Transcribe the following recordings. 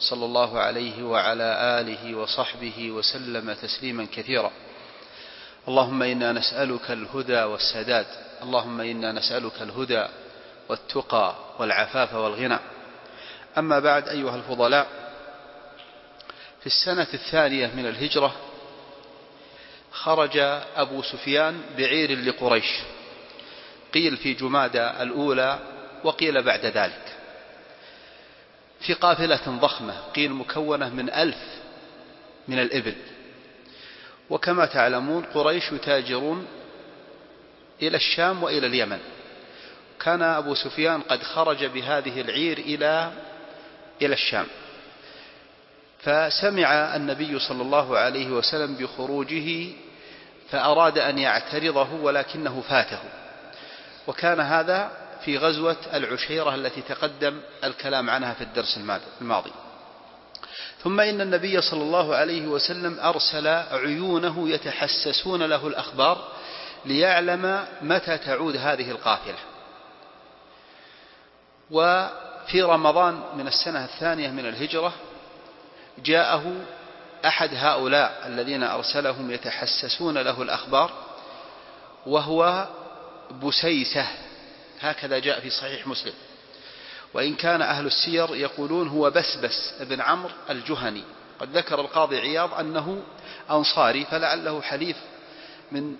صلى الله عليه وعلى آله وصحبه وسلم تسليما كثيرا. اللهم إنا نسألك الهدى والسداد. اللهم إنا نسألك الهدى والتقى والعفاف والغنى. أما بعد أيها الفضلاء في السنة الثانية من الهجرة خرج أبو سفيان بعير لقريش. قيل في جمادى الأولى وقيل بعد ذلك. في قافلة ضخمة قيل مكونة من ألف من الإبل. وكما تعلمون قريش يتاجرون إلى الشام وإلى اليمن. كان أبو سفيان قد خرج بهذه العير إلى إلى الشام. فسمع النبي صلى الله عليه وسلم بخروجه فأراد أن يعترضه ولكنه فاته. وكان هذا في غزوة العشيرة التي تقدم الكلام عنها في الدرس الماضي ثم إن النبي صلى الله عليه وسلم أرسل عيونه يتحسسون له الأخبار ليعلم متى تعود هذه القافلة. وفي رمضان من السنة الثانية من الهجرة جاءه أحد هؤلاء الذين أرسلهم يتحسسون له الأخبار وهو بسيسة. هكذا جاء في صحيح مسلم. وإن كان أهل السير يقولون هو بسبس بن عمرو الجهني. قد ذكر القاضي عياض أنه أنصاري فلعله حليف من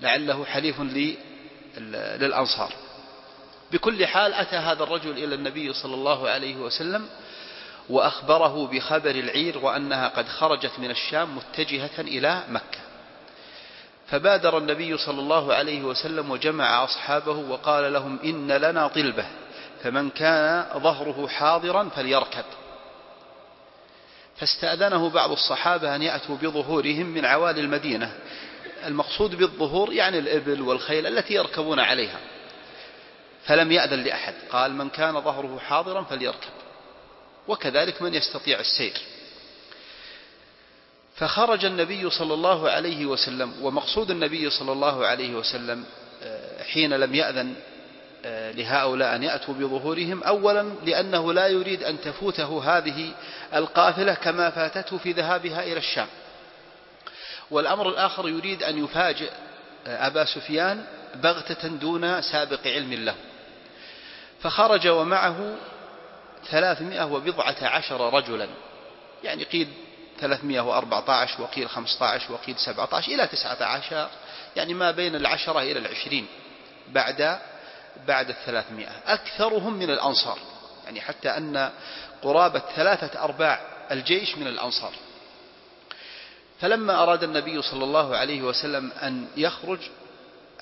لعله حليف للأنصار. بكل حال أتى هذا الرجل إلى النبي صلى الله عليه وسلم وأخبره بخبر العير وأنها قد خرجت من الشام متجهة إلى مكة. فبادر النبي صلى الله عليه وسلم وجمع أصحابه وقال لهم إن لنا طلبة فمن كان ظهره حاضرا فليركب. فاستأذنه بعض الصحابة أن يأتوا بظهورهم من عوالي المدينة. المقصود بالظهور يعني الإبل والخيل التي يركبون عليها. فلم يأذن لأحد قال من كان ظهره حاضرا فليركب. وكذلك من يستطيع السير. فخرج النبي صلى الله عليه وسلم ومقصود النبي صلى الله عليه وسلم حين لم يأذن لهؤلاء أن يأتوا بظهورهم أولا لأنه لا يريد أن تفوته هذه القافلة كما فاتته في ذهابها إلى الشام. والأمر الآخر يريد أن يفاجئ أبا سفيان بغتة دون سابق علم له. فخرج ومعه ثلاثمائة وبضعة عشر رجلا. يعني قيل 314 وقيل 15 وقيل 17 إلى 19 يعني ما بين العشرة إلى العشرين بعد بعد الثلاثمائة. أكثرهم من الأنصار يعني حتى أن قرابة ثلاثة أرباع الجيش من الأنصار. فلما أراد النبي صلى الله عليه وسلم أن يخرج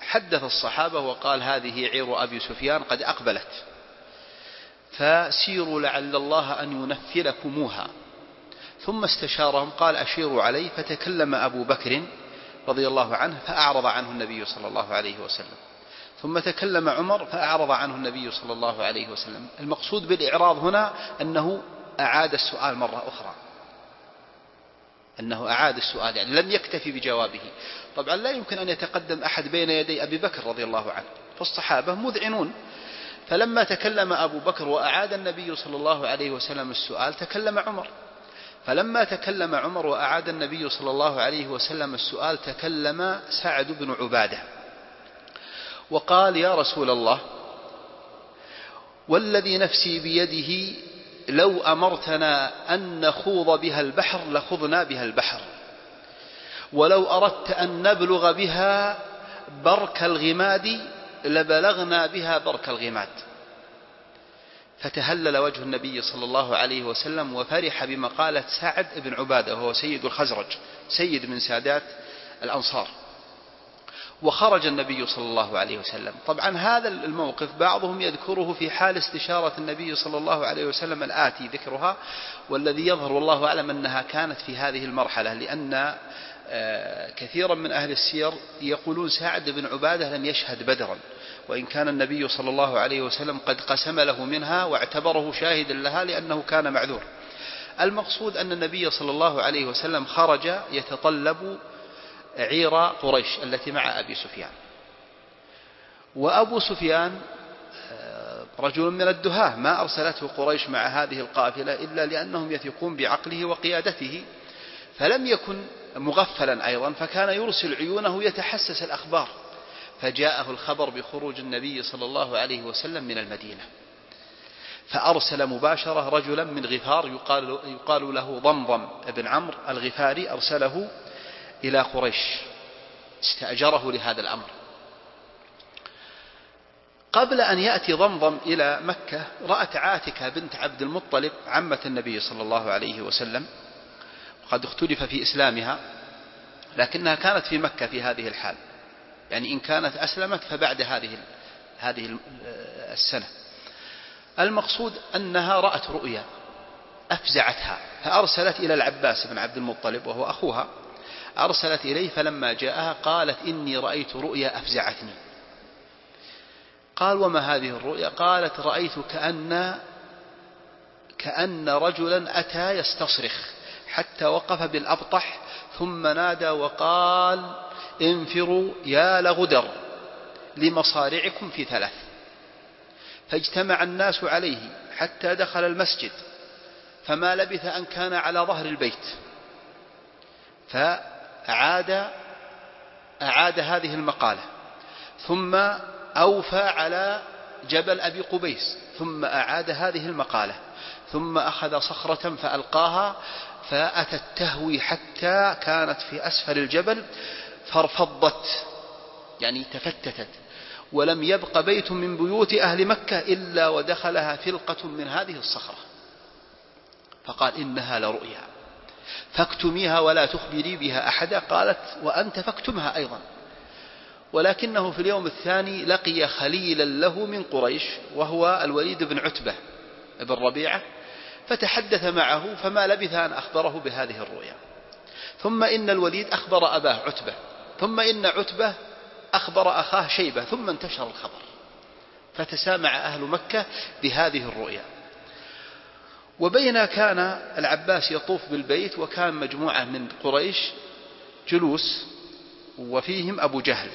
حدث الصحابة وقال هذه عير أبي سفيان قد أقبلت. فسيروا لعل الله أن ينفلكموها ثم استشارهم قال أشيروا علي فتكلم أبو بكر رضي الله عنه فأعرض عنه النبي صلى الله عليه وسلم. ثم تكلم عمر فأعرض عنه النبي صلى الله عليه وسلم. المقصود بالإعراض هنا أنه أعاد السؤال مرة أخرى. أنه أعاد السؤال يعني لم يكتفي بجوابه. طبعا لا يمكن أن يتقدم أحد بين يدي أبي بكر رضي الله عنه فالصحابة مذعنون. فلما تكلم أبو بكر وأعاد النبي صلى الله عليه وسلم السؤال تكلم عمر. فلما تكلم عمر وأعاد النبي صلى الله عليه وسلم السؤال تكلم سعد بن عبادة. وقال يا رسول الله والذي نفسي بيده لو أمرتنا أن نخوض بها البحر لخضنا بها البحر ولو أردت أن نبلغ بها برك الغماد لبلغنا بها برك الغماد. فتهلل وجه النبي صلى الله عليه وسلم وفرح بمقالة سعد بن عبادة وهو سيد الخزرج سيد من سادات الأنصار. وخرج النبي صلى الله عليه وسلم. طبعا هذا الموقف بعضهم يذكره في حال استشارة النبي صلى الله عليه وسلم الآتي ذكرها والذي يظهر والله أعلم أنها كانت في هذه المرحلة لأن آه، كثيرا من أهل السير يقولون سعد بن عبادة لم يشهد بدرا. وإن كان النبي صلى الله عليه وسلم قد قسم له منها واعتبره شاهدا لها لأنه كان معذور. المقصود أن النبي صلى الله عليه وسلم خرج يتطلب عير قريش التي مع أبي سفيان. وأبو سفيان آه، رجل من الدهاة ما أرسلته قريش مع هذه القافلة إلا لأنهم يثقون بعقله وقيادته فلم يكن مغفلا أيضا فكان يرسل عيونه يتحسس الأخبار. فجاءه الخبر بخروج النبي صلى الله عليه وسلم من المدينة. فأرسل مباشرة رجلا من غفار يقال, يقال له ضمضم بن عمرو الغفاري أرسله إلى قريش. استأجره لهذا الأمر. قبل أن يأتي ضمضم إلى مكة رأت عاتكة بنت عبد المطلب عمة النبي صلى الله عليه وسلم وقد اختلف في إسلامها لكنها كانت في مكة في هذه الحال. يعني إن كانت أسلمت فبعد هذه هذه السنة. المقصود أنها رأت رؤيا أفزعتها. فأرسلت إلى العباس بن عبد المطلب وهو أخوها. أرسلت إليه فلما جاءها قالت إني رأيت رؤيا أفزعتني. قال وما هذه الرؤيا؟ قالت رأيت كأن كأن رجلا أتى يستصرخ حتى وقف بالأبطح ثم نادى وقال انفروا يا لغدر لمصارعكم في ثلاث. فاجتمع الناس عليه حتى دخل المسجد فما لبث أن كان على ظهر البيت. فأعاد أعاد هذه المقالة. ثم أوفى على جبل أبي قبيس ثم أعاد هذه المقالة. ثم أخذ صخرة فألقاها فأتت تهوي حتى كانت في أسفل الجبل فارفضت يعني تفتتت. ولم يبق بيت من بيوت أهل مكة إلا ودخلها فلقة من هذه الصخرة. فقال إنها لرؤيا. فاكتميها ولا تخبري بها أحدا. قالت وأنت فاكتمها أيضا. ولكنه في اليوم الثاني لقي خليلا له من قريش وهو الوليد بن عتبة بن ربيعة فتحدث معه فما لبث أن أخبره بهذه الرؤيا. ثم إن الوليد أخبر أباه عتبة. ثم إن عتبة أخبر أخاه شيبة ثم انتشر الخبر فتسامع أهل مكة بهذه الرؤيا. وبين كان العباس يطوف بالبيت وكان مجموعة من قريش جلوس وفيهم أبو جهل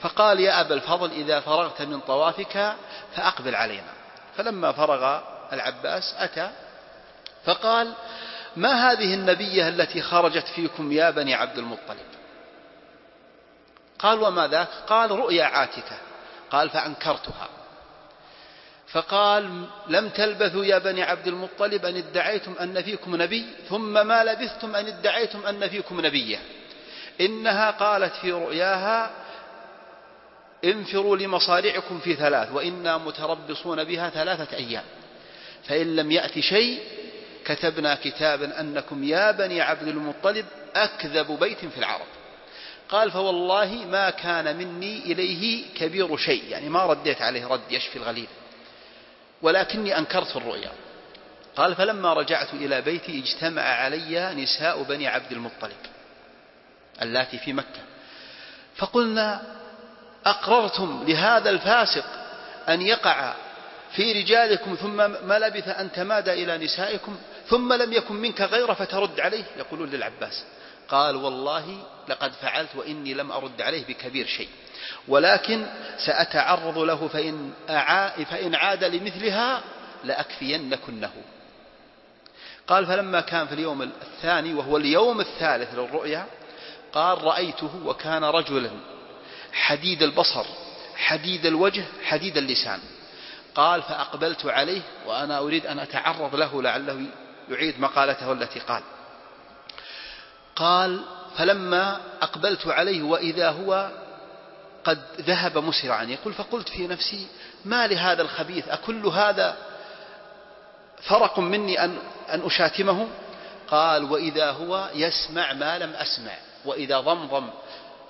فقال يا أبا الفضل إذا فرغت من طوافك فأقبل علينا. فلما فرغ العباس أتى فقال ما هذه النبية التي خرجت فيكم يا بني عبد المطلب؟ قال وما ذاك قال رؤيا عاتكة. قال فأنكرتها. فقال لم تلبثوا يا بني عبد المطلب أن ادعيتم أن فيكم نبي ثم ما لبثتم أن ادعيتم أن فيكم نبية إنها قالت في رؤياها انفروا لمصارعكم في ثلاث وإنا متربصون بها ثلاثة أيام. فإن لم يأتي شيء كتبنا كتابا أنكم يا بني عبد المطلب أكذب بيت في العرب. قال فوالله ما كان مني إليه كبير شيء يعني ما رديت عليه رد يشفي الغليل ولكني أنكرت الرؤيا. قال فلما رجعت إلى بيتي اجتمع علي نساء بني عبد المطلب اللاتي في مكة. فقلنا أقررتم لهذا الفاسق أن يقع في رجالكم ثم ما لبث أن تمادى إلى نسائكم ثم لم يكن منك غير فترد عليه؟ يقولون للعباس. قال والله لقد فعلت وإني لم أرد عليه بكبير شيء. ولكن سأتعرض له فإن, فإن عاد لمثلها لأكفينكنه. قال فلما كان في اليوم الثاني وهو اليوم الثالث للرؤيا قال رأيته وكان رجلا حديد البصر حديد الوجه حديد اللسان. قال فأقبلت عليه وأنا أريد أن أتعرض له لعله يعيد مقالته التي قال. قال فلما أقبلت عليه وإذا هو قد ذهب مسرعا يقول فقلت في نفسي ما لهذا الخبيث؟ أكل هذا فرق مني أن, أن أشاتمه؟ قال وإذا هو يسمع ما لم أسمع وإذا ضمضم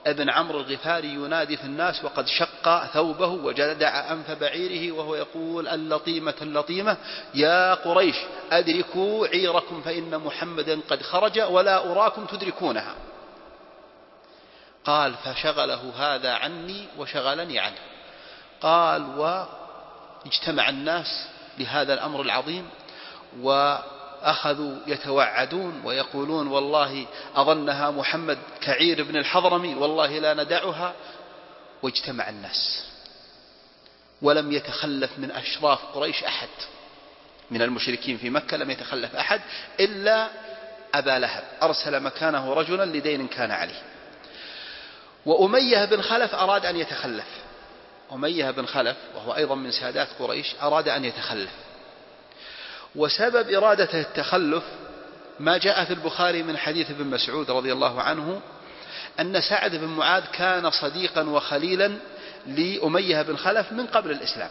ابن عمرو الغفاري ينادي في الناس وقد شق ثوبه وجدع أنف بعيره وهو يقول اللطيمة اللطيمة يا قريش أدركوا عيركم فإن محمدا قد خرج ولا أراكم تدركونها. قال فشغله هذا عني وشغلني عنه. قال واجتمع الناس لهذا الأمر العظيم وأخذوا يتوعدون ويقولون والله أظنها محمد كعير بن الحضرمي والله لا ندعها. واجتمع الناس. ولم يتخلف من أشراف قريش أحد. من المشركين في مكة لم يتخلف أحد إلا أبا لهب. أرسل مكانه رجلا لدين كان عليه. وأمية بن خلف أراد أن يتخلف. أمية بن خلف وهو أيضا من سادات قريش أراد أن يتخلف. وسبب إرادته التخلف ما جاء في البخاري من حديث ابن مسعود رضي الله عنه أن سعد بن معاذ كان صديقا وخليلا لأمية بن خلف من قبل الإسلام.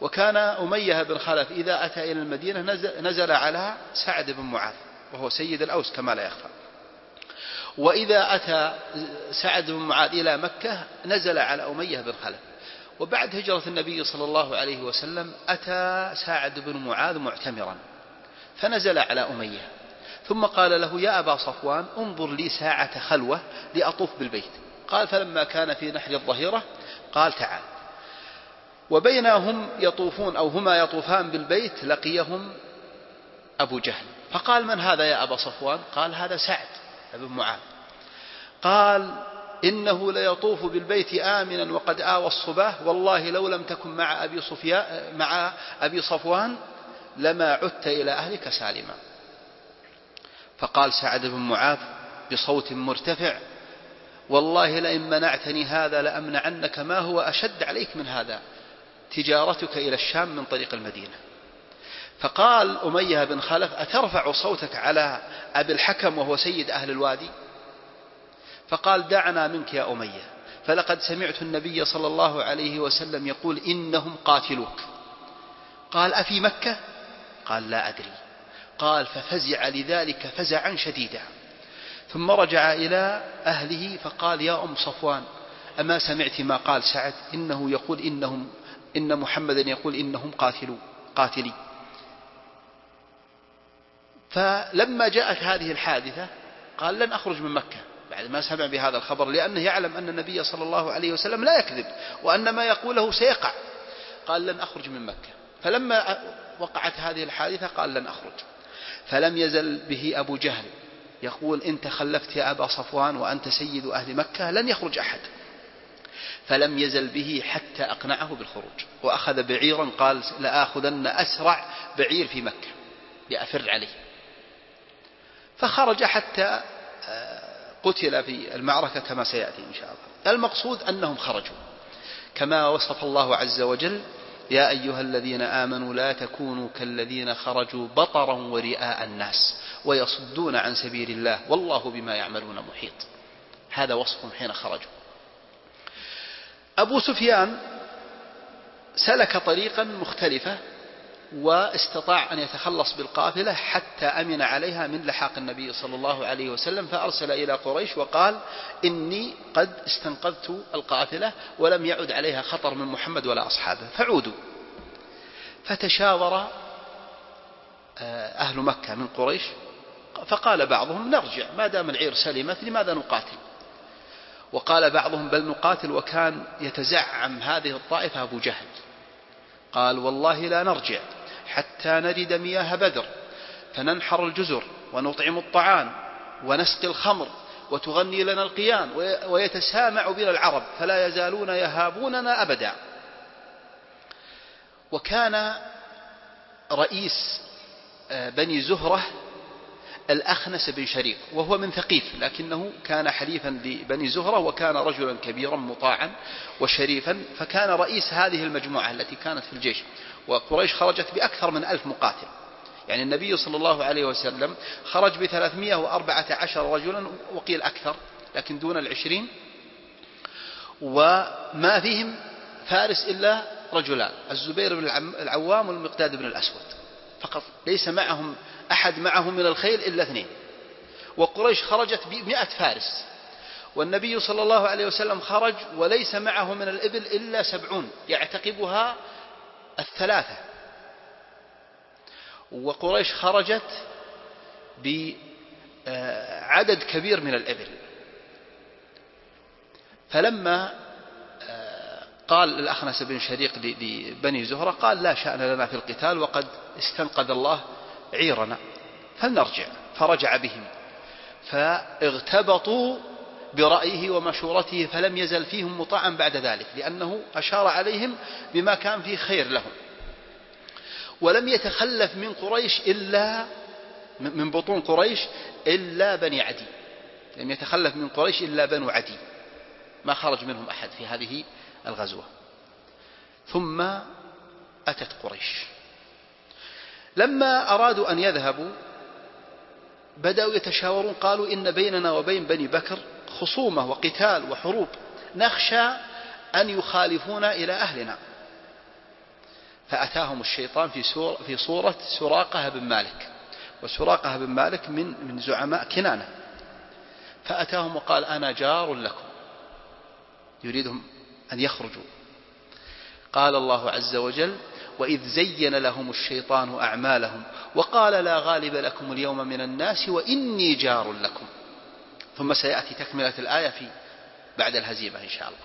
وكان أمية بن خلف إذا أتى إلى المدينة نزل على سعد بن معاذ وهو سيد الأوس كما لا يخفى. وإذا أتى سعد بن معاذ إلى مكة نزل على أمية بن خلف. وبعد هجرة النبي صلى الله عليه وسلم أتى سعد بن معاذ معتمرا فنزل على أمية. ثم قال له يا أبا صفوان انظر لي ساعة خلوة لأطوف بالبيت. قال فلما كان في نحر الظهيرة قال تعال. وبينهم يطوفون أو هما يطوفان بالبيت لقيهم أبو جهل. فقال من هذا يا أبا صفوان؟ قال هذا سعد. بن معاذ. قال إنه ليطوف بالبيت آمنا وقد آوى الصباه والله لو لم تكن مع أبي, صفيان مع أبي صفوان لما عدت إلى أهلك سالما. فقال سعد بن معاذ بصوت مرتفع والله لئن منعتني هذا لأمنعنك ما هو أشد عليك من هذا. تجارتك إلى الشام من طريق المدينة. فقال أمية بن خلف أترفع صوتك على أبي الحكم وهو سيد أهل الوادي؟ فقال دعنا منك يا أمية. فلقد سمعت النبي صلى الله عليه وسلم يقول إنهم قاتلوك. قال أفي مكة؟ قال لا أدري. قال ففزع لذلك فزعا شديدا. ثم رجع إلى أهله فقال يا أم صفوان أما سمعت ما قال سعد؟ إنه يقول إنهم إن محمدا يقول إنهم قاتلوا قاتلي. فلما جاءت هذه الحادثة قال لن أخرج من مكة. بعد ما سمع بهذا الخبر لأنه يعلم أن النبي صلى الله عليه وسلم لا يكذب وأن ما يقوله سيقع. قال لن أخرج من مكة. فلما وقعت هذه الحادثة قال لن أخرج. فلم يزل به أبو جهل يقول إن تخلفت يا أبا صفوان وأنت سيد أهل مكة لن يخرج أحد. فلم يزل به حتى أقنعه بالخروج. وأخذ بعيرا قال لآخذن أسرع بعير في مكة. لأفر عليه. فخرج حتى آه، قتل في المعركة كما سيأتي إن شاء الله. المقصود أنهم خرجوا. كما وصف الله عز وجل يا أيها الذين آمنوا لا تكونوا كالذين خرجوا بطرا ورئاء الناس ويصدون عن سبيل الله والله بما يعملون محيط. هذا وصفهم حين خرجوا. أبو سفيان سلك طريقا مختلفة واستطاع أن يتخلص بالقافلة حتى أمن عليها من لحاق النبي صلى الله عليه وسلم فأرسل إلى قريش وقال إني قد استنقذت القافلة ولم يعد عليها خطر من محمد ولا أصحابه. فعودوا. فتشاور آه، أهل مكة من قريش فقال بعضهم نرجع ما دام العير سلمت لماذا نقاتل؟ وقال بعضهم بل نقاتل وكان يتزعم هذه الطائفة أبو جهل. قال والله لا نرجع. حتى نرد مياه بدر فننحر الجزر ونطعم الطعام ونسقي الخمر وتغني لنا القيان ويتسامع بنا العرب فلا يزالون يهابوننا أبدا. وكان رئيس آه، بني زهرة الأخنس بن شريق وهو من ثقيف لكنه كان حليفا لبني زهرة وكان رجلا كبيرا مطاعا وشريفا فكان رئيس هذه المجموعة التي كانت في الجيش. وقريش خرجت بأكثر من ألف مقاتل. يعني النبي صلى الله عليه وسلم خرج بثلاثمائة وأربعة عشر رجلا وقيل أكثر لكن دون العشرين. وما فيهم فارس إلا رجلان الزبير بن العوام والمقداد بن الأسود. فقط ليس معهم أحد معهم من الخيل إلا اثنين. وقريش خرجت بمئة فارس. والنبي صلى الله عليه وسلم خرج وليس معه من الإبل إلا سبعون يعتقبها الثلاثة. وقريش خرجت بعدد كبير من الإبل. فلما آه، قال الأخنس بن شريق لبني زهرة قال لا شأن لنا في القتال وقد استنقذ الله عيرنا فلنرجع فرجع بهم. فاغتبطوا برأيه ومشورته فلم يزل فيهم مطاعا بعد ذلك لأنه أشار عليهم بما كان فيه خير لهم. ولم يتخلف من قريش إلا من بطون قريش إلا بني عدي. لم يتخلف من قريش إلا بنو عدي. ما خرج منهم أحد في هذه الغزوة. ثم أتت قريش. لما أرادوا أن يذهبوا بدأوا يتشاورون قالوا إن بيننا وبين بني بكر خصومة وقتال وحروب نخشى أن يخالفونا إلى أهلنا. فأتاهم الشيطان في, سور في صورة سراقة بن مالك وسراقة بن مالك من من زعماء كنانة. فأتاهم وقال أنا جار لكم. يريدهم أن يخرجوا. قال الله عز وجل وإذ زين لهم الشيطان أعمالهم وقال لا غالب لكم اليوم من الناس وإني جار لكم. ثم سيأتي تكملة الآية في بعد الهزيمة إن شاء الله.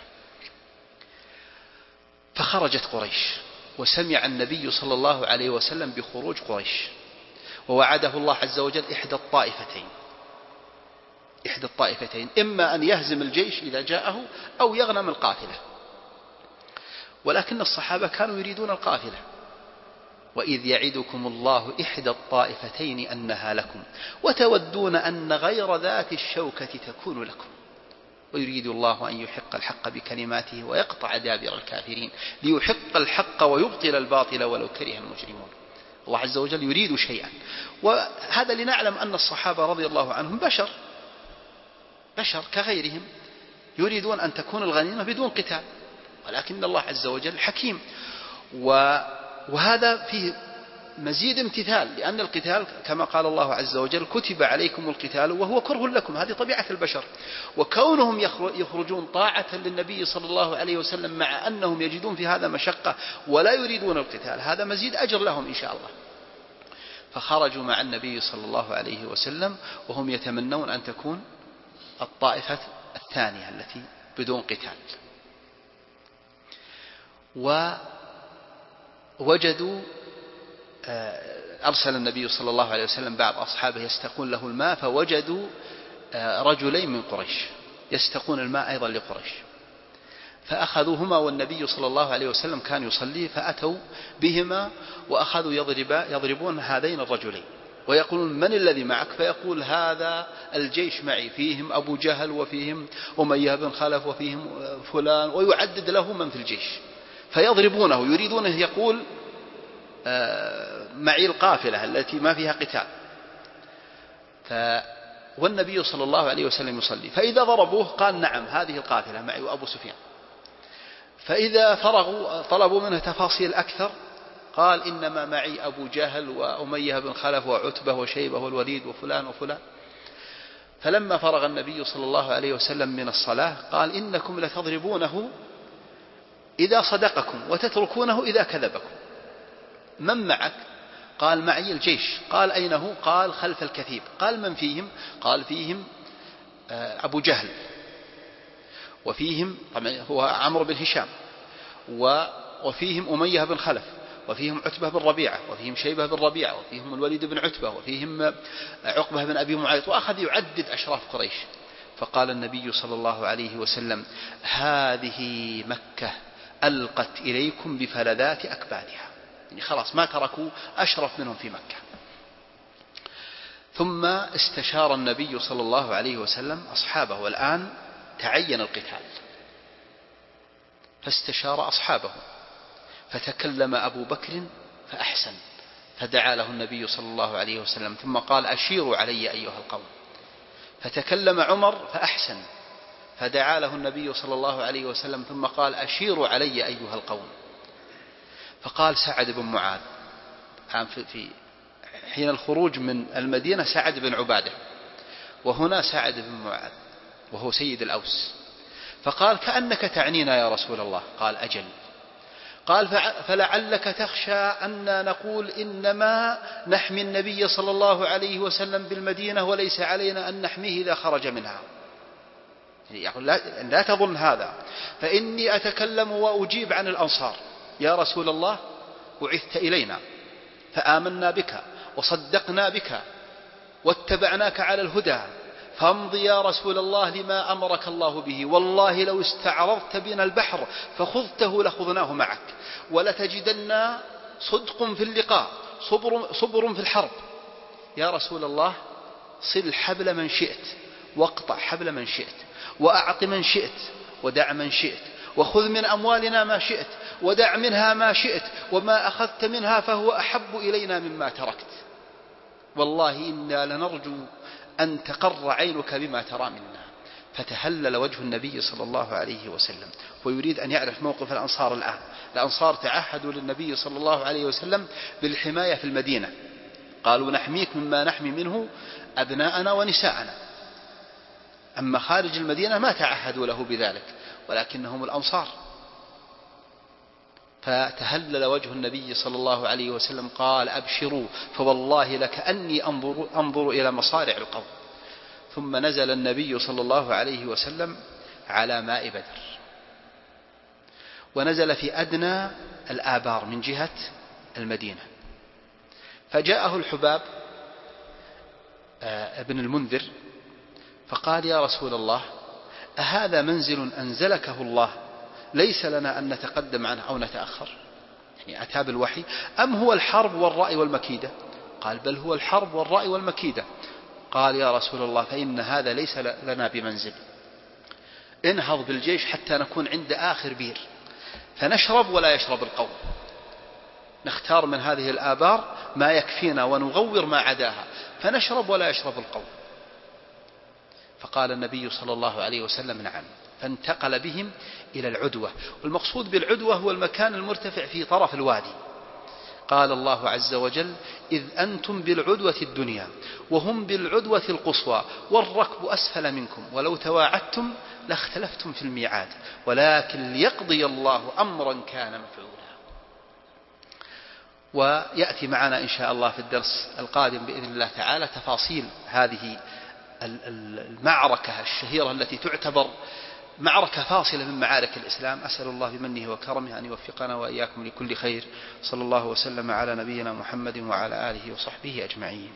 فخرجت قريش وسمع النبي صلى الله عليه وسلم بخروج قريش ووعده الله عز وجل إحدى الطائفتين. إحدى الطائفتين إما أن يهزم الجيش إذا جاءه أو يغنم القافلة ولكن الصحابة كانوا يريدون القافلة. وإذ يعدكم الله إحدى الطائفتين أنها لكم وتودون أن غير ذات الشوكة تكون لكم. ويريد الله أن يحق الحق بكلماته ويقطع دابر الكافرين ليحق الحق ويبطل الباطل ولو كره المجرمون. الله عز وجل يريد شيئا. وهذا لنعلم أن الصحابة رضي الله عنهم بشر. بشر كغيرهم يريدون أن تكون الغنيمة بدون قتال. ولكن الله عز وجل حكيم. وهذا فيه مزيد امتثال لأن القتال كما قال الله عز وجل كتب عليكم القتال وهو كره لكم هذه طبيعة البشر. وكونهم يخرجون طاعة للنبي صلى الله عليه وسلم مع أنهم يجدون في هذا مشقة ولا يريدون القتال هذا مزيد أجر لهم إن شاء الله. فخرجوا مع النبي صلى الله عليه وسلم وهم يتمنون أن تكون الطائفة الثانية التي بدون قتال. ووجدوا آه، أرسل النبي صلى الله عليه وسلم بعض أصحابه يستقون له الماء فوجدوا آه، رجلين من قريش يستقون الماء أيضا لقريش. فأخذوهما والنبي صلى الله عليه وسلم كان يصلي فأتوا بهما وأخذوا يضرب يضربون هذين الرجلين. ويقولون من الذي معك؟ فيقول هذا الجيش معي فيهم أبو جهل وفيهم أمية بن خلف وفيهم فلان. ويعدد له من في الجيش. فيضربونه يريدونه يقول آه، معي القافلة التي ما فيها قتال. ف والنبي صلى الله عليه وسلم يصلي. فإذا ضربوه قال نعم هذه القافلة معي وأبو سفيان. فإذا فرغوا طلبوا منه تفاصيل أكثر قال إنما معي أبو جهل وأمية بن خلف وعتبة وشيبة والوليد وفلان وفلان. فلما فرغ النبي صلى الله عليه وسلم من الصلاة قال إنكم لتضربونه إذا صدقكم وتتركونه إذا كذبكم. من معك؟ قال معي الجيش. قال أين هو؟ قال خلف الكثيب. قال من فيهم؟ قال فيهم آه، أبو جهل. وفيهم طبعا هو عمرو بن هشام. وفيهم أمية بن خلف. وفيهم عتبة بن ربيعة. وفيهم شيبة بن ربيعة. وفيهم الوليد بن عتبة. وفيهم عقبة بن أبي معيط. وأخذ يعدد أشراف قريش. فقال النبي صلى الله عليه وسلم هذه مكة ألقت إليكم بفلذات أكبادها. يعني خلاص ما تركوا أشرف منهم في مكة. ثم استشار النبي صلى الله عليه وسلم أصحابه والآن تعين القتال. فاستشار أصحابه فتكلم أبو بكر فأحسن فدعا له النبي صلى الله عليه وسلم ثم قال أشيروا علي أيها القوم. فتكلم عمر فأحسن فدعا له النبي صلى الله عليه وسلم ثم قال أشيروا علي أيها القوم. فقال سعد بن معاذ في حين الخروج من المدينة سعد بن عبادة وهنا سعد بن معاذ وهو سيد الأوس. فقال كأنك تعنينا يا رسول الله. قال أجل. قال فلعلك تخشى أن نقول إنما نحمي النبي صلى الله عليه وسلم بالمدينة وليس علينا أن نحميه إذا خرج منها. يقول لا, لا تظن هذا. فإني أتكلم وأجيب عن الأنصار. يا رسول الله بعثت إلينا فآمنا بك وصدقنا بك واتبعناك على الهدى. فامض يا رسول الله لما أمرك الله به. والله لو استعرضت بنا البحر فخذته لخذناه معك. ولتجدن صدق في اللقاء صبر, صبر في الحرب. يا رسول الله صل حبل من شئت واقطع حبل من شئت. وأعط من شئت ودع من شئت وخذ من أموالنا ما شئت ودع منها ما شئت وما أخذت منها فهو أحب إلينا مما تركت. والله إنا لنرجو أن تقر عينك بما ترى منا. فتهلل وجه النبي صلى الله عليه وسلم. ويريد أن يعرف موقف الأنصار الآن. الأنصار تعهدوا للنبي صلى الله عليه وسلم بالحماية في المدينة. قالوا نحميك مما نحمي منه أبناءنا ونساءنا. أما خارج المدينة ما تعهدوا له بذلك ولكنهم الأنصار. فتهلل وجه النبي صلى الله عليه وسلم قال أبشروا فوالله لكأني أنظر, أنظر إلى مصارع القوم. ثم نزل النبي صلى الله عليه وسلم على ماء بدر. ونزل في أدنى الآبار من جهة المدينة. فجاءه الحباب آه، ابن المنذر فقال يا رسول الله أهذا منزل أنزلكه الله ليس لنا أن نتقدم عنه أو نتأخر. يعني أتى بالوحي أم هو الحرب والرأي والمكيدة؟ قال بل هو الحرب والرأي والمكيدة. قال يا رسول الله فإن هذا ليس لنا بمنزل. انهض بالجيش حتى نكون عند آخر بير. فنشرب ولا يشرب القوم. نختار من هذه الآبار ما يكفينا ونغور ما عداها. فنشرب ولا يشرب القوم. فقال النبي صلى الله عليه وسلم نعم فانتقل بهم إلى العدوة. والمقصود بالعدوة هو المكان المرتفع في طرف الوادي. قال الله عز وجل إذ أنتم بالعدوة الدنيا وهم بالعدوة القصوى والركب أسفل منكم ولو تواعدتم لاختلفتم في الميعاد ولكن ليقضي الله أمرا كان مفعولا. ويأتي معنا إن شاء الله في الدرس القادم بإذن الله تعالى تفاصيل هذه المعركة الشهيرة التي تعتبر معركة فاصلة من معارك الإسلام. أسأل الله بمنه وكرمه أن يوفقنا وإياكم لكل خير. صلى الله وسلم على نبينا محمد وعلى آله وصحبه أجمعين.